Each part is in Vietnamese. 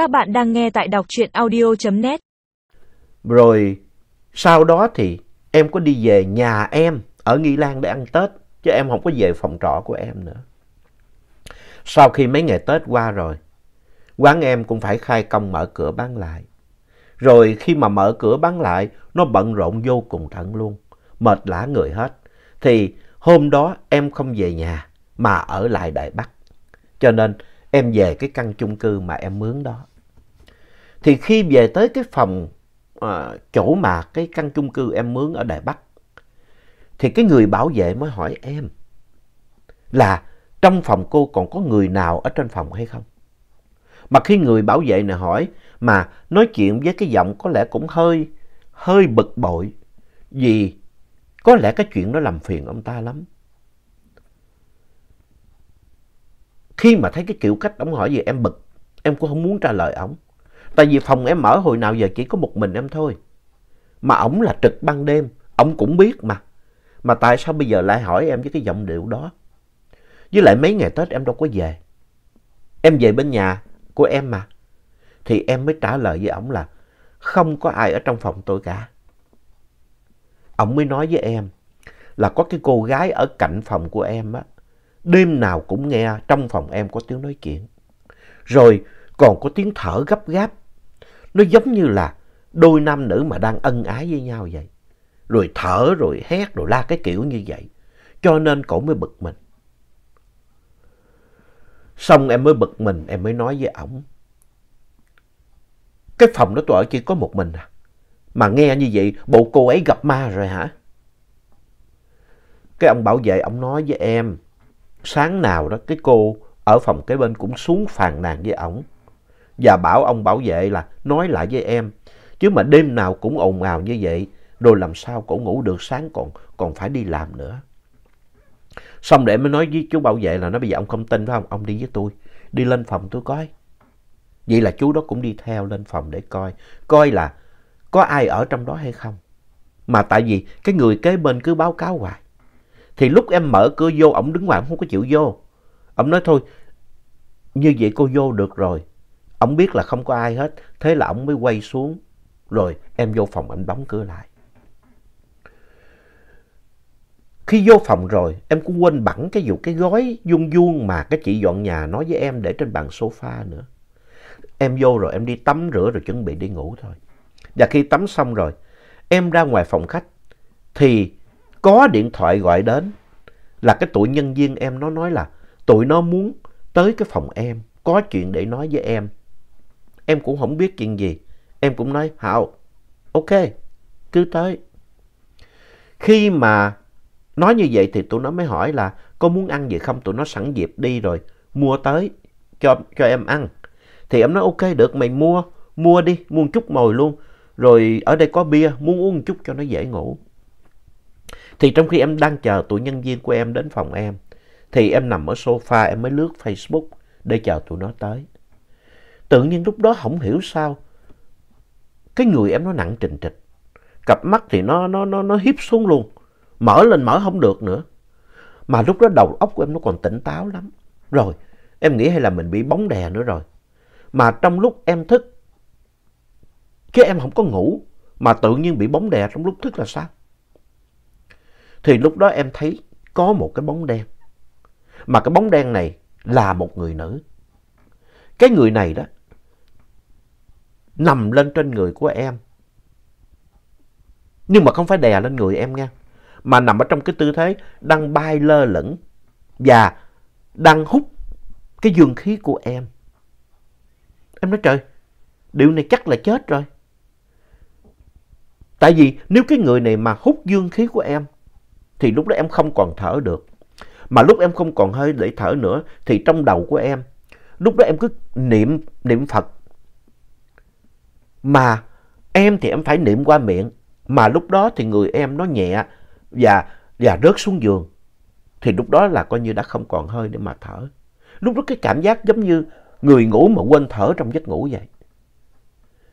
Các bạn đang nghe tại đọc truyện audio.net. Rồi sau đó thì em có đi về nhà em ở Nghi Lan để ăn Tết, chứ em không có về phòng trọ của em nữa. Sau khi mấy ngày Tết qua rồi, quán em cũng phải khai công mở cửa bán lại. Rồi khi mà mở cửa bán lại, nó bận rộn vô cùng thận luôn, mệt lã người hết. Thì hôm đó em không về nhà mà ở lại Đại Bắc. Cho nên em về cái căn chung cư mà em mướn đó. Thì khi về tới cái phòng à, chỗ mà cái căn chung cư em mướn ở Đài Bắc, thì cái người bảo vệ mới hỏi em là trong phòng cô còn có người nào ở trên phòng hay không? Mà khi người bảo vệ này hỏi mà nói chuyện với cái giọng có lẽ cũng hơi, hơi bực bội vì có lẽ cái chuyện đó làm phiền ông ta lắm. Khi mà thấy cái kiểu cách ông hỏi gì em bực, em cũng không muốn trả lời ông Tại vì phòng em ở hồi nào giờ chỉ có một mình em thôi. Mà ổng là trực ban đêm, ổng cũng biết mà. Mà tại sao bây giờ lại hỏi em với cái giọng điệu đó? Với lại mấy ngày Tết em đâu có về. Em về bên nhà của em mà. Thì em mới trả lời với ổng là không có ai ở trong phòng tôi cả. Ổng mới nói với em là có cái cô gái ở cạnh phòng của em á. Đêm nào cũng nghe trong phòng em có tiếng nói chuyện. Rồi còn có tiếng thở gấp gáp. Nó giống như là đôi nam nữ mà đang ân ái với nhau vậy. Rồi thở, rồi hét, rồi la cái kiểu như vậy. Cho nên cổ mới bực mình. Xong em mới bực mình, em mới nói với ổng. Cái phòng đó tôi ở chỉ có một mình à. Mà nghe như vậy, bộ cô ấy gặp ma rồi hả? Cái ông bảo vệ, ông nói với em. Sáng nào đó, cái cô ở phòng kế bên cũng xuống phàn nàn với ổng. Và bảo ông bảo vệ là nói lại với em. Chứ mà đêm nào cũng ồn ào như vậy, rồi làm sao cổ ngủ được sáng còn, còn phải đi làm nữa. Xong để mới nói với chú bảo vệ là nó bây giờ ông không tin phải không? Ông đi với tôi, đi lên phòng tôi coi. Vậy là chú đó cũng đi theo lên phòng để coi, coi là có ai ở trong đó hay không. Mà tại vì cái người kế bên cứ báo cáo hoài. Thì lúc em mở cửa vô, ổng đứng ngoài, ổng không có chịu vô. ổng nói thôi, như vậy cô vô được rồi. Ông biết là không có ai hết, thế là ông mới quay xuống. Rồi em vô phòng anh đóng cửa lại. Khi vô phòng rồi, em cũng quên bẵng cái vụ cái gói vuông vuông mà cái chị dọn nhà nói với em để trên bàn sofa nữa. Em vô rồi em đi tắm rửa rồi chuẩn bị đi ngủ thôi. Và khi tắm xong rồi, em ra ngoài phòng khách thì có điện thoại gọi đến là cái tụi nhân viên em nó nói là tụi nó muốn tới cái phòng em, có chuyện để nói với em. Em cũng không biết chuyện gì. Em cũng nói, Hảo, ok, cứ tới. Khi mà nói như vậy thì tụi nó mới hỏi là có muốn ăn gì không? Tụi nó sẵn dịp đi rồi, mua tới cho, cho em ăn. Thì em nói ok được, mày mua, mua đi, mua một chút mồi luôn. Rồi ở đây có bia, muốn uống một chút cho nó dễ ngủ. Thì trong khi em đang chờ tụi nhân viên của em đến phòng em, thì em nằm ở sofa em mới lướt Facebook để chờ tụi nó tới. Tự nhiên lúc đó không hiểu sao, cái người em nó nặng trình trịch. Cặp mắt thì nó, nó, nó, nó hiếp xuống luôn, mở lên mở không được nữa. Mà lúc đó đầu óc của em nó còn tỉnh táo lắm. Rồi, em nghĩ hay là mình bị bóng đè nữa rồi. Mà trong lúc em thức, chứ em không có ngủ, mà tự nhiên bị bóng đè trong lúc thức là sao? Thì lúc đó em thấy có một cái bóng đen. Mà cái bóng đen này là một người nữ. Cái người này đó nằm lên trên người của em. Nhưng mà không phải đè lên người em nha. Mà nằm ở trong cái tư thế đang bay lơ lửng và đang hút cái dương khí của em. Em nói trời, điều này chắc là chết rồi. Tại vì nếu cái người này mà hút dương khí của em thì lúc đó em không còn thở được. Mà lúc em không còn hơi để thở nữa thì trong đầu của em, lúc đó em cứ niệm, niệm Phật. Mà em thì em phải niệm qua miệng, mà lúc đó thì người em nó nhẹ và, và rớt xuống giường. Thì lúc đó là coi như đã không còn hơi để mà thở. Lúc đó cái cảm giác giống như người ngủ mà quên thở trong giấc ngủ vậy.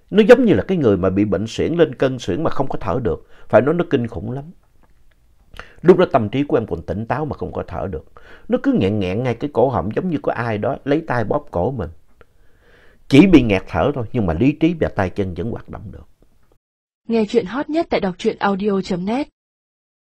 Nó giống như là cái người mà bị bệnh suyễn lên cân suyễn mà không có thở được. Phải nói nó kinh khủng lắm. Lúc đó tâm trí của em còn tỉnh táo mà không có thở được. Nó cứ nghẹn nghẹn ngay cái cổ họng giống như có ai đó lấy tay bóp cổ mình. Chỉ bị nghẹt thở thôi, nhưng mà lý trí và tay chân vẫn hoạt động được. Nghe chuyện hot nhất tại đọc truyện audio.net